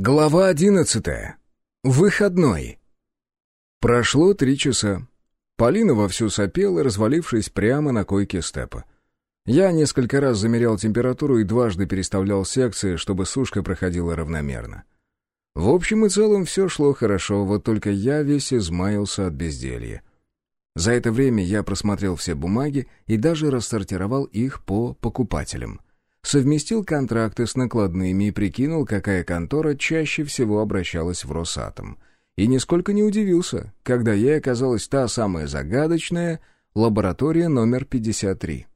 Глава одиннадцатая. Выходной. Прошло три часа. Полина вовсю сопела, развалившись прямо на койке степа. Я несколько раз замерял температуру и дважды переставлял секции, чтобы сушка проходила равномерно. В общем и целом все шло хорошо, вот только я весь измаялся от безделья. За это время я просмотрел все бумаги и даже рассортировал их по покупателям — совместил контракты с накладными и прикинул, какая контора чаще всего обращалась в Росатом. И нисколько не удивился, когда ей оказалась та самая загадочная лаборатория номер 53.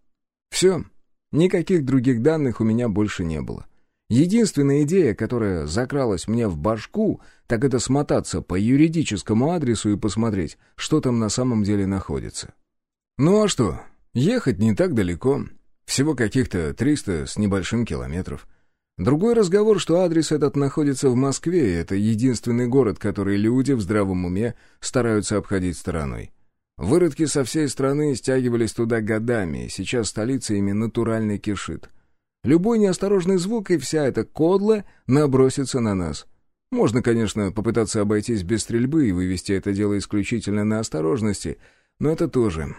Все, никаких других данных у меня больше не было. Единственная идея, которая закралась мне в башку, так это смотаться по юридическому адресу и посмотреть, что там на самом деле находится. Ну а что, ехать не так далеко. Всего каких-то 300 с небольшим километров. Другой разговор, что адрес этот находится в Москве, и это единственный город, который люди в здравом уме стараются обходить стороной. Выродки со всей страны стягивались туда годами, и сейчас столица ими натурально кишит. Любой неосторожный звук и вся эта кодла набросится на нас. Можно, конечно, попытаться обойтись без стрельбы и вывести это дело исключительно на осторожности, но это тоже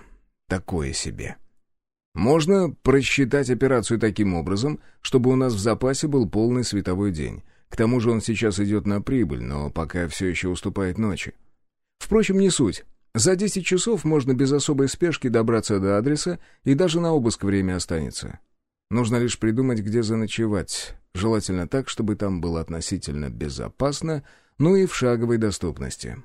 такое себе. Можно просчитать операцию таким образом, чтобы у нас в запасе был полный световой день. К тому же он сейчас идет на прибыль, но пока все еще уступает ночи. Впрочем, не суть. За 10 часов можно без особой спешки добраться до адреса, и даже на обыск время останется. Нужно лишь придумать, где заночевать. Желательно так, чтобы там было относительно безопасно, ну и в шаговой доступности.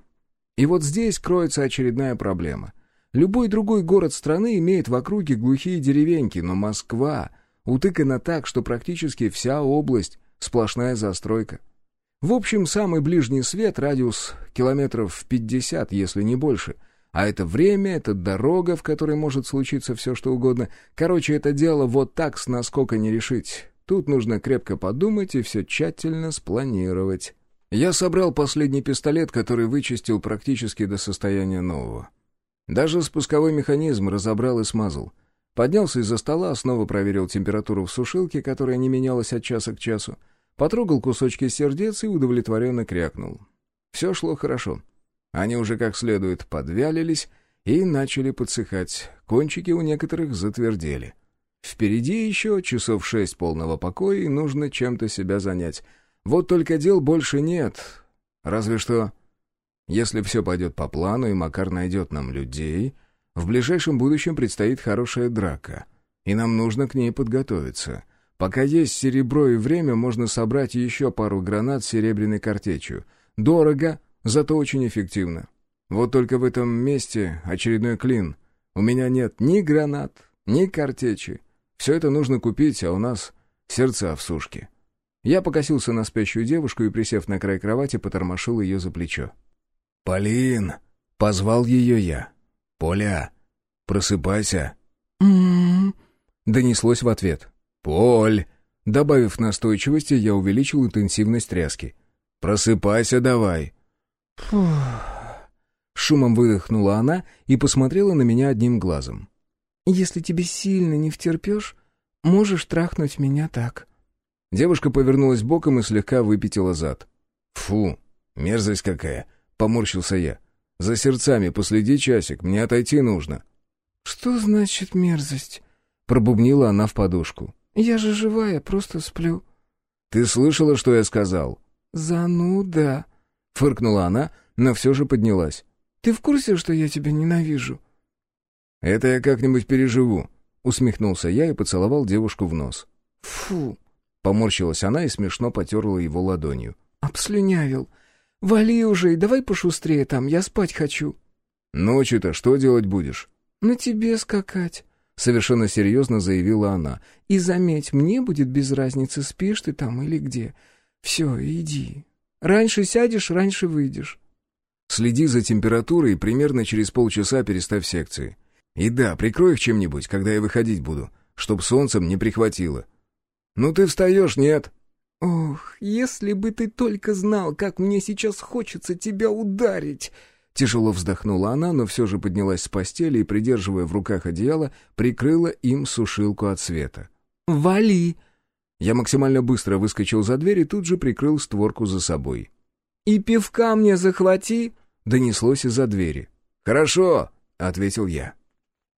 И вот здесь кроется очередная проблема. Любой другой город страны имеет в округе глухие деревеньки, но Москва утыкана так, что практически вся область — сплошная застройка. В общем, самый ближний свет, радиус километров 50, если не больше. А это время, это дорога, в которой может случиться все, что угодно. Короче, это дело вот так с наскока не решить. Тут нужно крепко подумать и все тщательно спланировать. Я собрал последний пистолет, который вычистил практически до состояния нового. Даже спусковой механизм разобрал и смазал. Поднялся из-за стола, снова проверил температуру в сушилке, которая не менялась от часа к часу, потрогал кусочки сердец и удовлетворенно крякнул. Все шло хорошо. Они уже как следует подвялились и начали подсыхать. Кончики у некоторых затвердели. Впереди еще часов шесть полного покоя, и нужно чем-то себя занять. Вот только дел больше нет. Разве что если все пойдет по плану и Макар найдет нам людей, в ближайшем будущем предстоит хорошая драка, и нам нужно к ней подготовиться. Пока есть серебро и время, можно собрать еще пару гранат с серебряной картечью. Дорого, зато очень эффективно. Вот только в этом месте очередной клин. У меня нет ни гранат, ни картечи. Все это нужно купить, а у нас сердца в сушке. Я покосился на спящую девушку и, присев на край кровати, потормошил ее за плечо. «Полин!» — позвал ее я. «Поля, просыпайся!» «М-м-м!» донеслось в ответ. «Поль!» Добавив настойчивости, я увеличил интенсивность тряски. «Просыпайся давай!» Фух. Шумом выдохнула она и посмотрела на меня одним глазом. «Если тебе сильно не втерпешь, можешь трахнуть меня так». Девушка повернулась боком и слегка выпятила зад. «Фу, мерзость какая!» Поморщился я. «За сердцами последи часик, мне отойти нужно». «Что значит мерзость?» Пробубнила она в подушку. «Я же живая, просто сплю». «Ты слышала, что я сказал?» «Зануда», — фыркнула она, но все же поднялась. «Ты в курсе, что я тебя ненавижу?» «Это я как-нибудь переживу», — усмехнулся я и поцеловал девушку в нос. «Фу!» — поморщилась она и смешно потерла его ладонью. «Обслюнявил. «Вали уже и давай пошустрее там, я спать хочу». «Ночью-то что делать будешь?» «На тебе скакать», — совершенно серьезно заявила она. «И заметь, мне будет без разницы, спишь ты там или где. Все, иди. Раньше сядешь, раньше выйдешь». «Следи за температурой и примерно через полчаса переставь секции. И да, прикрой их чем-нибудь, когда я выходить буду, чтоб солнцем не прихватило». «Ну ты встаешь, нет?» «Ох, если бы ты только знал, как мне сейчас хочется тебя ударить!» Тяжело вздохнула она, но все же поднялась с постели и, придерживая в руках одеяло, прикрыла им сушилку от света. «Вали!» Я максимально быстро выскочил за дверь и тут же прикрыл створку за собой. «И пивка мне захвати!» — донеслось из-за двери. «Хорошо!» — ответил я.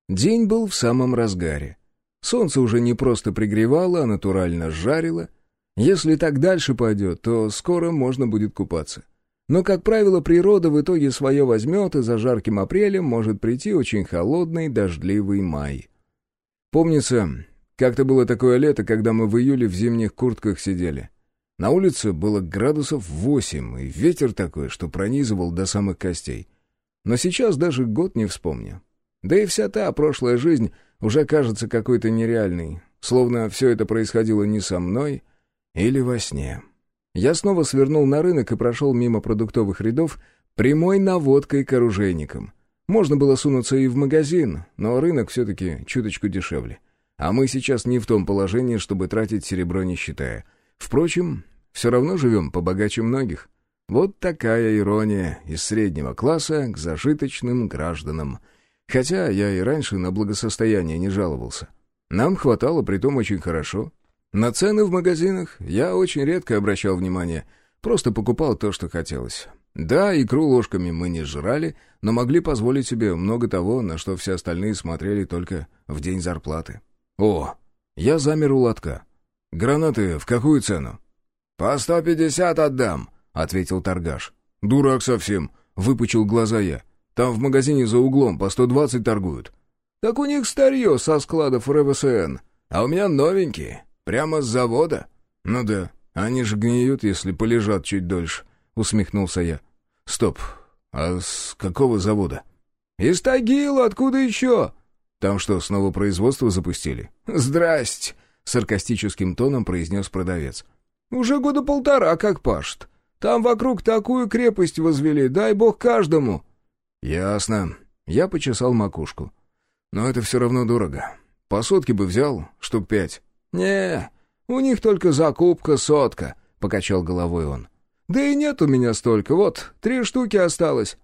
День был в самом разгаре. Солнце уже не просто пригревало, а натурально жарило. Если так дальше пойдет, то скоро можно будет купаться. Но, как правило, природа в итоге свое возьмет, и за жарким апрелем может прийти очень холодный, дождливый май. Помнится, как-то было такое лето, когда мы в июле в зимних куртках сидели. На улице было градусов восемь, и ветер такой, что пронизывал до самых костей. Но сейчас даже год не вспомню. Да и вся та прошлая жизнь уже кажется какой-то нереальной, словно все это происходило не со мной или во сне. Я снова свернул на рынок и прошел мимо продуктовых рядов прямой наводкой к оружейникам. Можно было сунуться и в магазин, но рынок все-таки чуточку дешевле. А мы сейчас не в том положении, чтобы тратить серебро не считая. Впрочем, все равно живем побогаче многих. Вот такая ирония из среднего класса к зажиточным гражданам — Хотя я и раньше на благосостояние не жаловался. Нам хватало, притом очень хорошо. На цены в магазинах я очень редко обращал внимание, просто покупал то, что хотелось. Да, икру ложками мы не жрали, но могли позволить себе много того, на что все остальные смотрели только в день зарплаты. О, я замер у лотка. Гранаты в какую цену? «По сто пятьдесят отдам», — ответил торгаш. «Дурак совсем», — выпучил глаза я. Там в магазине за углом по 120 торгуют. Так у них старье со складов РВСН. А у меня новенькие. Прямо с завода. Ну да, они же гниют, если полежат чуть дольше. Усмехнулся я. Стоп, а с какого завода? Из Тагила, откуда еще? Там что, снова производство запустили? Здрасте, саркастическим тоном произнес продавец. Уже года полтора как пашет. Там вокруг такую крепость возвели, дай бог каждому. «Ясно». Я почесал макушку. «Но это все равно дорого. По сотке бы взял, штук пять». «Не, у них только закупка сотка», — покачал головой он. «Да и нет у меня столько, вот, три штуки осталось».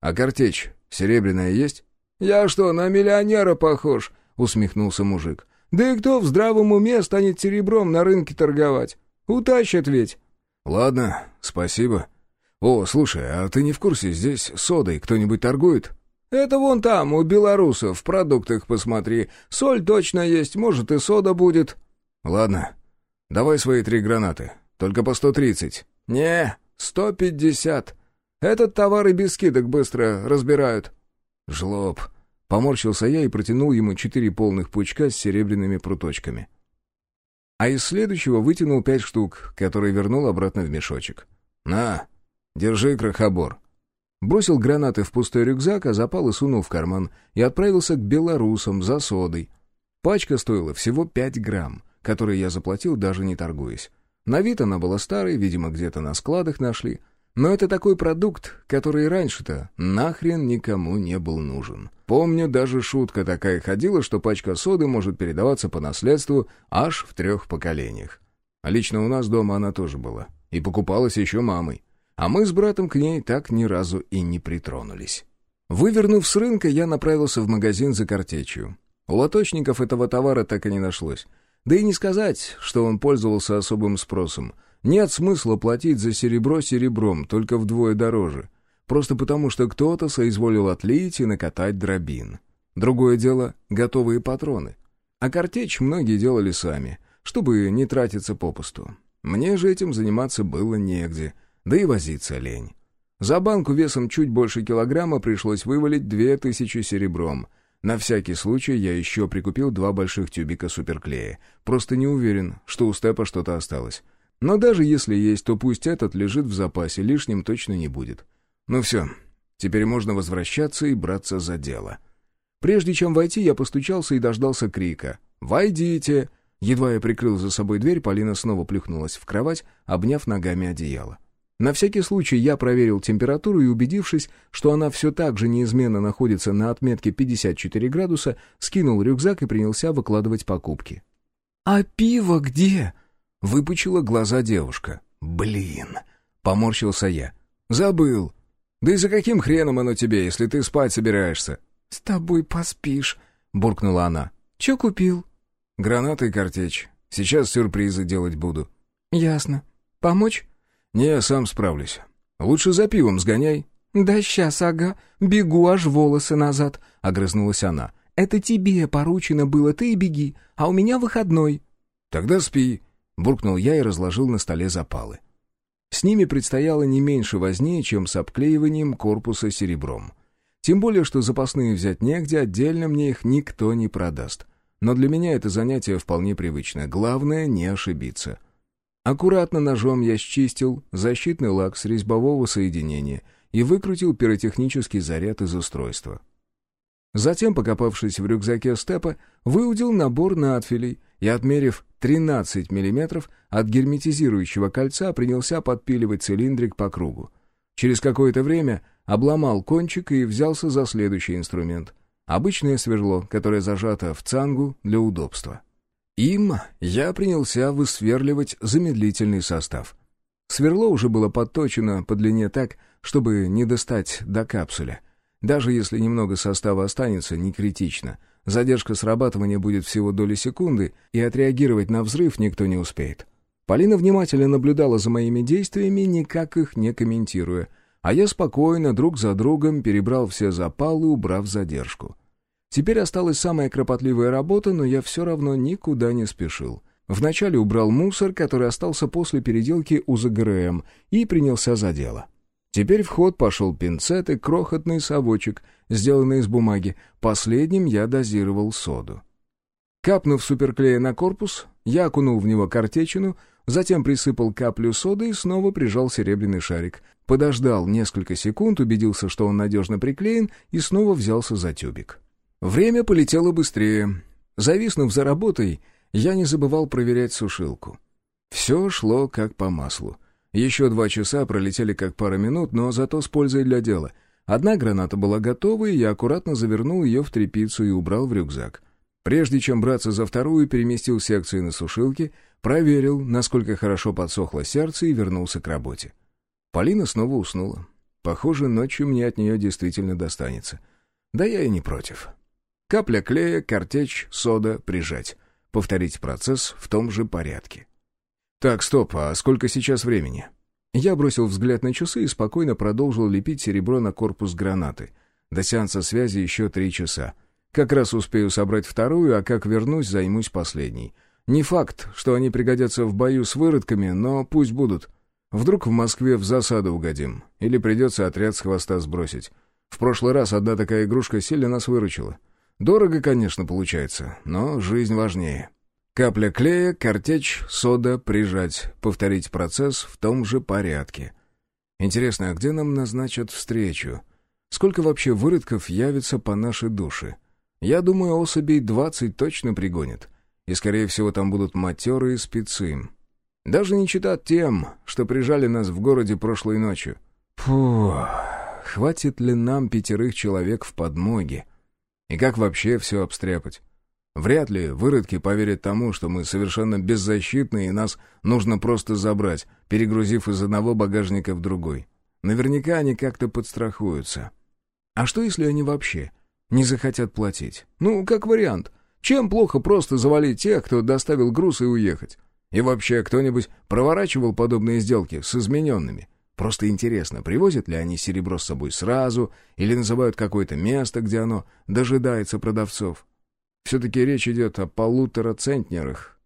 «А картечь серебряная есть?» «Я что, на миллионера похож?» — усмехнулся мужик. «Да и кто в здравом уме станет серебром на рынке торговать? Утащат ведь». «Ладно, спасибо», «О, слушай, а ты не в курсе, здесь содой кто-нибудь торгует?» «Это вон там, у белорусов, в продуктах посмотри. Соль точно есть, может и сода будет». «Ладно, давай свои три гранаты, только по сто тридцать». «Не, сто пятьдесят. Этот товар и без скидок быстро разбирают». «Жлоб». Поморщился я и протянул ему четыре полных пучка с серебряными пруточками. А из следующего вытянул пять штук, которые вернул обратно в мешочек. «На, «Держи, крохобор». Бросил гранаты в пустой рюкзак, а запал и сунул в карман, и отправился к белорусам за содой. Пачка стоила всего пять грамм, которые я заплатил, даже не торгуясь. На вид она была старой, видимо, где-то на складах нашли. Но это такой продукт, который раньше-то нахрен никому не был нужен. Помню, даже шутка такая ходила, что пачка соды может передаваться по наследству аж в трех поколениях. А лично у нас дома она тоже была. И покупалась еще мамой. А мы с братом к ней так ни разу и не притронулись. Вывернув с рынка, я направился в магазин за картечью. У лоточников этого товара так и не нашлось. Да и не сказать, что он пользовался особым спросом. Нет смысла платить за серебро серебром, только вдвое дороже. Просто потому, что кто-то соизволил отлить и накатать дробин. Другое дело — готовые патроны. А картечь многие делали сами, чтобы не тратиться попусту. Мне же этим заниматься было негде — да и возиться лень. За банку весом чуть больше килограмма пришлось вывалить две тысячи серебром. На всякий случай я еще прикупил два больших тюбика суперклея. Просто не уверен, что у Степа что-то осталось. Но даже если есть, то пусть этот лежит в запасе, лишним точно не будет. Ну все, теперь можно возвращаться и браться за дело. Прежде чем войти, я постучался и дождался крика. «Войдите!» Едва я прикрыл за собой дверь, Полина снова плюхнулась в кровать, обняв ногами одеяло. На всякий случай я проверил температуру и, убедившись, что она все так же неизменно находится на отметке 54 градуса, скинул рюкзак и принялся выкладывать покупки. «А пиво где?» — выпучила глаза девушка. «Блин!» — поморщился я. «Забыл. Да и за каким хреном оно тебе, если ты спать собираешься?» «С тобой поспишь», — буркнула она. «Че купил?» «Гранаты и картечь. Сейчас сюрпризы делать буду». «Ясно. Помочь?» «Не, сам справлюсь. Лучше за пивом сгоняй». «Да сейчас, ага. Бегу аж волосы назад», — огрызнулась она. «Это тебе поручено было, ты и беги, а у меня выходной». «Тогда спи», — буркнул я и разложил на столе запалы. С ними предстояло не меньше возни, чем с обклеиванием корпуса серебром. Тем более, что запасные взять негде, отдельно мне их никто не продаст. Но для меня это занятие вполне привычное. Главное — не ошибиться. Аккуратно ножом я счистил защитный лак с резьбового соединения и выкрутил пиротехнический заряд из устройства. Затем, покопавшись в рюкзаке степа, выудил набор надфилей и, отмерив 13 мм от герметизирующего кольца, принялся подпиливать цилиндрик по кругу. Через какое-то время обломал кончик и взялся за следующий инструмент. Обычное сверло, которое зажато в цангу для удобства. Им я принялся высверливать замедлительный состав. Сверло уже было подточено по длине так, чтобы не достать до капсуля. Даже если немного состава останется, не критично. Задержка срабатывания будет всего доли секунды, и отреагировать на взрыв никто не успеет. Полина внимательно наблюдала за моими действиями, никак их не комментируя, а я спокойно, друг за другом, перебрал все запалы, убрав задержку. Теперь осталась самая кропотливая работа, но я все равно никуда не спешил. Вначале убрал мусор, который остался после переделки УЗГРМ, и принялся за дело. Теперь в ход пошел пинцет и крохотный совочек, сделанный из бумаги. Последним я дозировал соду. Капнув суперклея на корпус, я окунул в него картечину, затем присыпал каплю соды и снова прижал серебряный шарик. Подождал несколько секунд, убедился, что он надежно приклеен, и снова взялся за тюбик. Время полетело быстрее. Зависнув за работой, я не забывал проверять сушилку. Все шло как по маслу. Еще два часа пролетели как пара минут, но зато с пользой для дела. Одна граната была готова, и я аккуратно завернул ее в тряпицу и убрал в рюкзак. Прежде чем браться за вторую, переместил секции на сушилке, проверил, насколько хорошо подсохло сердце и вернулся к работе. Полина снова уснула. Похоже, ночью мне от нее действительно достанется. Да я и не против. Капля клея, картечь, сода, прижать. Повторить процесс в том же порядке. Так, стоп, а сколько сейчас времени? Я бросил взгляд на часы и спокойно продолжил лепить серебро на корпус гранаты. До сеанса связи еще три часа. Как раз успею собрать вторую, а как вернусь, займусь последней. Не факт, что они пригодятся в бою с выродками, но пусть будут. Вдруг в Москве в засаду угодим. Или придется отряд с хвоста сбросить. В прошлый раз одна такая игрушка сильно нас выручила. Дорого, конечно, получается, но жизнь важнее. Капля клея, картечь, сода, прижать. Повторить процесс в том же порядке. Интересно, а где нам назначат встречу? Сколько вообще выродков явится по нашей душе? Я думаю, особей двадцать точно пригонят. И, скорее всего, там будут матерые спецы. Даже не читать тем, что прижали нас в городе прошлой ночью. Фу, хватит ли нам пятерых человек в подмоге? И как вообще все обстряпать? Вряд ли выродки поверят тому, что мы совершенно беззащитны и нас нужно просто забрать, перегрузив из одного багажника в другой. Наверняка они как-то подстрахуются. А что, если они вообще не захотят платить? Ну, как вариант. Чем плохо просто завалить тех, кто доставил груз и уехать? И вообще, кто-нибудь проворачивал подобные сделки с измененными? Просто интересно, привозят ли они серебро с собой сразу или называют какое-то место, где оно дожидается продавцов. Все-таки речь идет о полутора центнерах.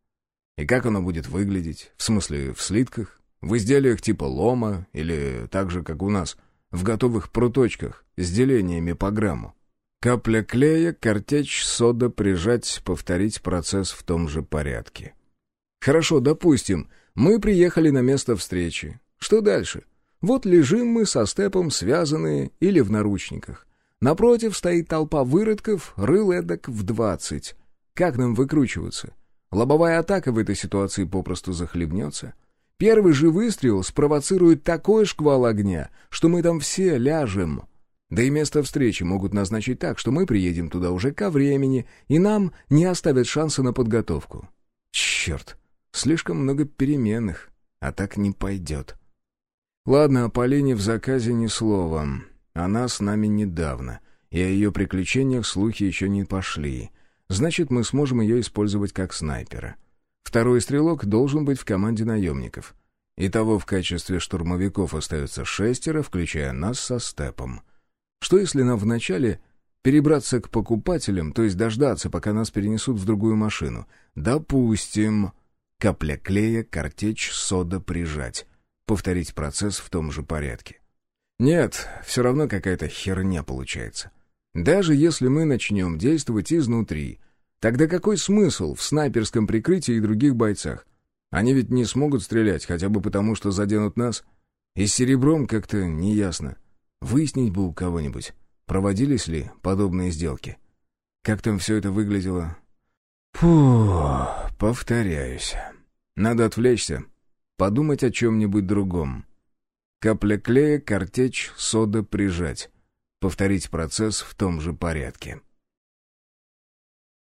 И как оно будет выглядеть? В смысле, в слитках? В изделиях типа лома или так же, как у нас, в готовых пруточках с делениями по грамму? Капля клея, картечь, сода, прижать, повторить процесс в том же порядке. Хорошо, допустим, мы приехали на место встречи. Что дальше? Вот лежим мы со степом связанные или в наручниках. Напротив стоит толпа выродков, рыл эдак в двадцать. Как нам выкручиваться? Лобовая атака в этой ситуации попросту захлебнется. Первый же выстрел спровоцирует такой шквал огня, что мы там все ляжем. Да и место встречи могут назначить так, что мы приедем туда уже ко времени, и нам не оставят шанса на подготовку. Черт, слишком много переменных, а так не пойдет. Ладно, о Полине в заказе ни слова. Она с нами недавно, и о ее приключениях слухи еще не пошли. Значит, мы сможем ее использовать как снайпера. Второй стрелок должен быть в команде наемников. Итого в качестве штурмовиков остается шестеро, включая нас со степом. Что если нам вначале перебраться к покупателям, то есть дождаться, пока нас перенесут в другую машину? Допустим. Капля клея, картечь, сода прижать. Повторить процесс в том же порядке. Нет, все равно какая-то херня получается. Даже если мы начнем действовать изнутри, тогда какой смысл в снайперском прикрытии и других бойцах? Они ведь не смогут стрелять, хотя бы потому, что заденут нас. И с серебром как-то неясно. Выяснить бы у кого-нибудь, проводились ли подобные сделки. Как там все это выглядело? Фу, повторяюсь. Надо отвлечься, подумать о чем-нибудь другом. Капля клея, картечь, сода прижать. Повторить процесс в том же порядке.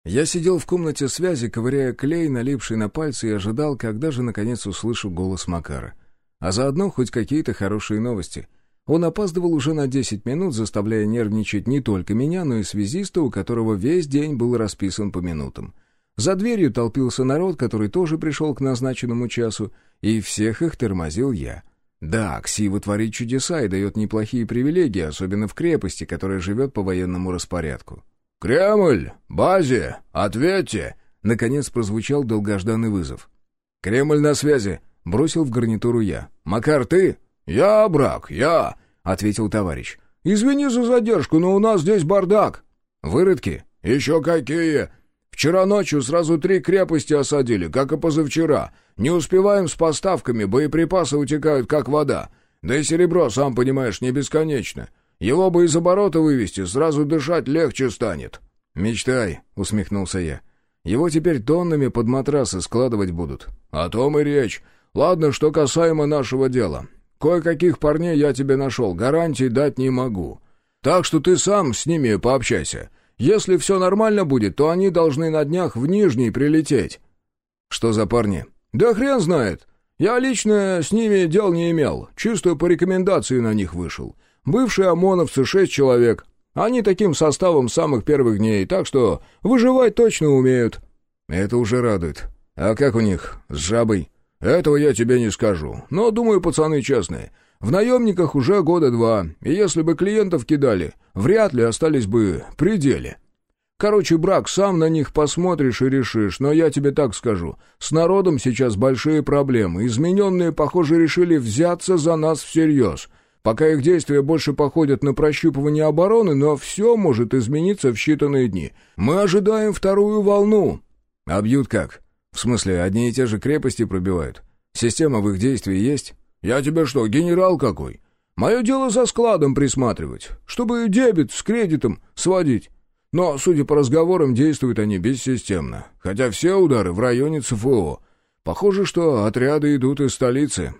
Я сидел в комнате связи, ковыряя клей, налипший на пальцы, и ожидал, когда же наконец услышу голос Макара. А заодно хоть какие-то хорошие новости. Он опаздывал уже на 10 минут, заставляя нервничать не только меня, но и связиста, у которого весь день был расписан по минутам. За дверью толпился народ, который тоже пришел к назначенному часу, и всех их тормозил я. Да, Ксива творит чудеса и дает неплохие привилегии, особенно в крепости, которая живет по военному распорядку. «Кремль! Базе! Ответьте!» Наконец прозвучал долгожданный вызов. «Кремль на связи!» — бросил в гарнитуру я. «Макар, ты?» «Я, брак, я!» — ответил товарищ. «Извини за задержку, но у нас здесь бардак». «Выродки?» «Еще какие! Вчера ночью сразу три крепости осадили, как и позавчера. Не успеваем с поставками, боеприпасы утекают, как вода. Да и серебро, сам понимаешь, не бесконечно. Его бы из оборота вывести, сразу дышать легче станет». «Мечтай», — усмехнулся я. «Его теперь тоннами под матрасы складывать будут». «О том и речь. Ладно, что касаемо нашего дела. Кое-каких парней я тебе нашел, гарантий дать не могу. Так что ты сам с ними пообщайся. Если все нормально будет, то они должны на днях в Нижний прилететь». «Что за парни?» «Да хрен знает. Я лично с ними дел не имел, чисто по рекомендации на них вышел. Бывшие ОМОНовцы шесть человек. Они таким составом самых первых дней, так что выживать точно умеют». «Это уже радует. А как у них с жабой?» «Этого я тебе не скажу, но, думаю, пацаны честные. В наемниках уже года два, и если бы клиентов кидали, вряд ли остались бы при деле. Короче, брак, сам на них посмотришь и решишь, но я тебе так скажу. С народом сейчас большие проблемы. Измененные, похоже, решили взяться за нас всерьез. Пока их действия больше походят на прощупывание обороны, но все может измениться в считанные дни. Мы ожидаем вторую волну». «А бьют как?» В смысле, одни и те же крепости пробивают? Система в их действии есть? Я тебе что, генерал какой? Мое дело за складом присматривать, чтобы дебет с кредитом сводить. Но, судя по разговорам, действуют они бессистемно, хотя все удары в районе ЦФО. Похоже, что отряды идут из столицы.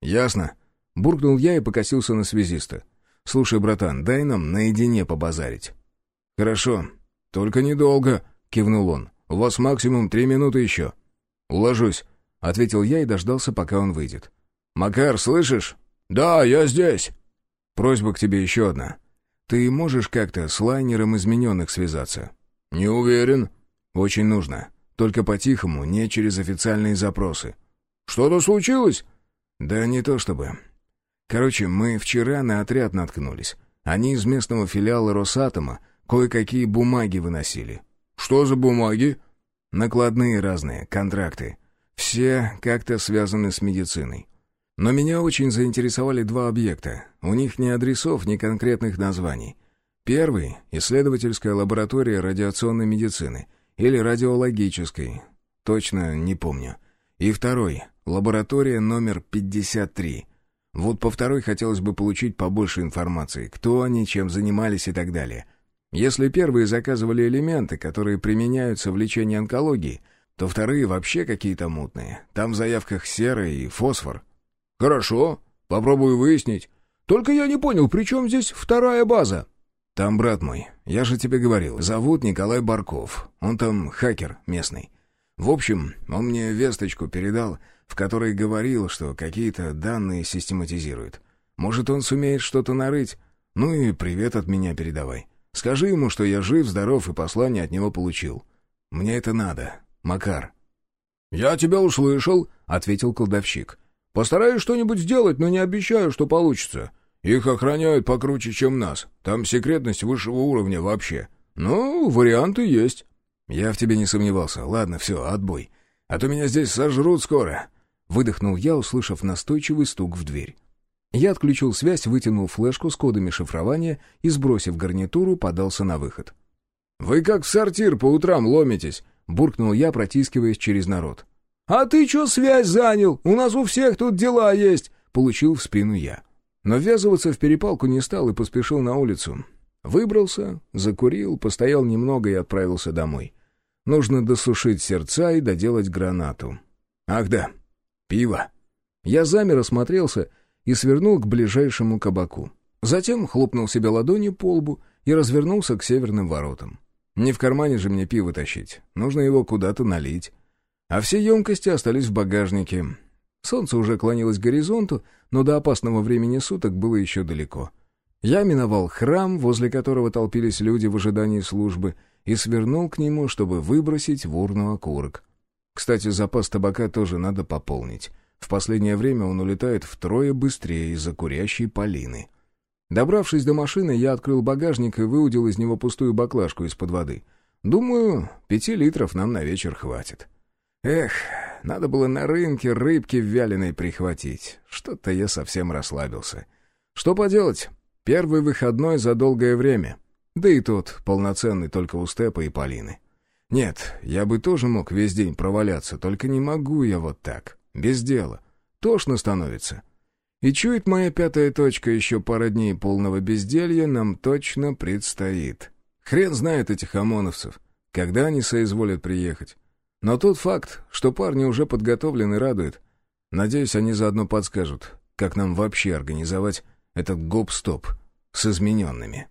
Ясно. Буркнул я и покосился на связиста. «Слушай, братан, дай нам наедине побазарить». «Хорошо, только недолго», — кивнул он. У вас максимум три минуты еще». «Уложусь», — ответил я и дождался, пока он выйдет. «Макар, слышишь?» «Да, я здесь». «Просьба к тебе еще одна. Ты можешь как-то с лайнером измененных связаться?» «Не уверен». «Очень нужно. Только по-тихому, не через официальные запросы». «Что-то случилось?» «Да не то чтобы. Короче, мы вчера на отряд наткнулись. Они из местного филиала Росатома кое-какие бумаги выносили. «Что за бумаги?» «Накладные разные, контракты. Все как-то связаны с медициной. Но меня очень заинтересовали два объекта. У них ни адресов, ни конкретных названий. Первый — исследовательская лаборатория радиационной медицины или радиологической. Точно не помню. И второй — лаборатория номер 53. Вот по второй хотелось бы получить побольше информации, кто они, чем занимались и так далее. Если первые заказывали элементы, которые применяются в лечении онкологии, то вторые вообще какие-то мутные. Там в заявках сера и фосфор. «Хорошо, попробую выяснить. Только я не понял, при чем здесь вторая база?» «Там брат мой, я же тебе говорил, зовут Николай Барков. Он там хакер местный. В общем, он мне весточку передал, в которой говорил, что какие-то данные систематизирует. Может, он сумеет что-то нарыть? Ну и привет от меня передавай. Скажи ему, что я жив, здоров и послание от него получил. Мне это надо, Макар». «Я тебя услышал», — ответил кладовщик. «Постараюсь что-нибудь сделать, но не обещаю, что получится. Их охраняют покруче, чем нас. Там секретность высшего уровня вообще. Ну, варианты есть». «Я в тебе не сомневался. Ладно, все, отбой. А то меня здесь сожрут скоро». Выдохнул я, услышав настойчивый стук в дверь. Я отключил связь, вытянул флешку с кодами шифрования и, сбросив гарнитуру, подался на выход. «Вы как в сортир по утрам ломитесь», — буркнул я, протискиваясь через народ. «А ты чё связь занял? У нас у всех тут дела есть!» — получил в спину я. Но ввязываться в перепалку не стал и поспешил на улицу. Выбрался, закурил, постоял немного и отправился домой. Нужно досушить сердца и доделать гранату. Ах да, пиво. Я замер, осмотрелся и свернул к ближайшему кабаку. Затем хлопнул себе ладонью по лбу и развернулся к северным воротам. Не в кармане же мне пиво тащить, нужно его куда-то налить. А все емкости остались в багажнике. Солнце уже клонилось к горизонту, но до опасного времени суток было еще далеко. Я миновал храм, возле которого толпились люди в ожидании службы, и свернул к нему, чтобы выбросить в урну окурок. Кстати, запас табака тоже надо пополнить. В последнее время он улетает втрое быстрее из-за курящей Полины. Добравшись до машины, я открыл багажник и выудил из него пустую баклажку из-под воды. Думаю, пяти литров нам на вечер хватит. Эх, надо было на рынке рыбки вяленой прихватить. Что-то я совсем расслабился. Что поделать? Первый выходной за долгое время. Да и тот полноценный только у Степа и Полины. Нет, я бы тоже мог весь день проваляться, только не могу я вот так, без дела. Тошно становится. И чует моя пятая точка, еще пара дней полного безделья нам точно предстоит. Хрен знает этих ОМОНовцев, когда они соизволят приехать. Но тот факт, что парни уже подготовлены, радует. Надеюсь, они заодно подскажут, как нам вообще организовать этот гоп-стоп с измененными.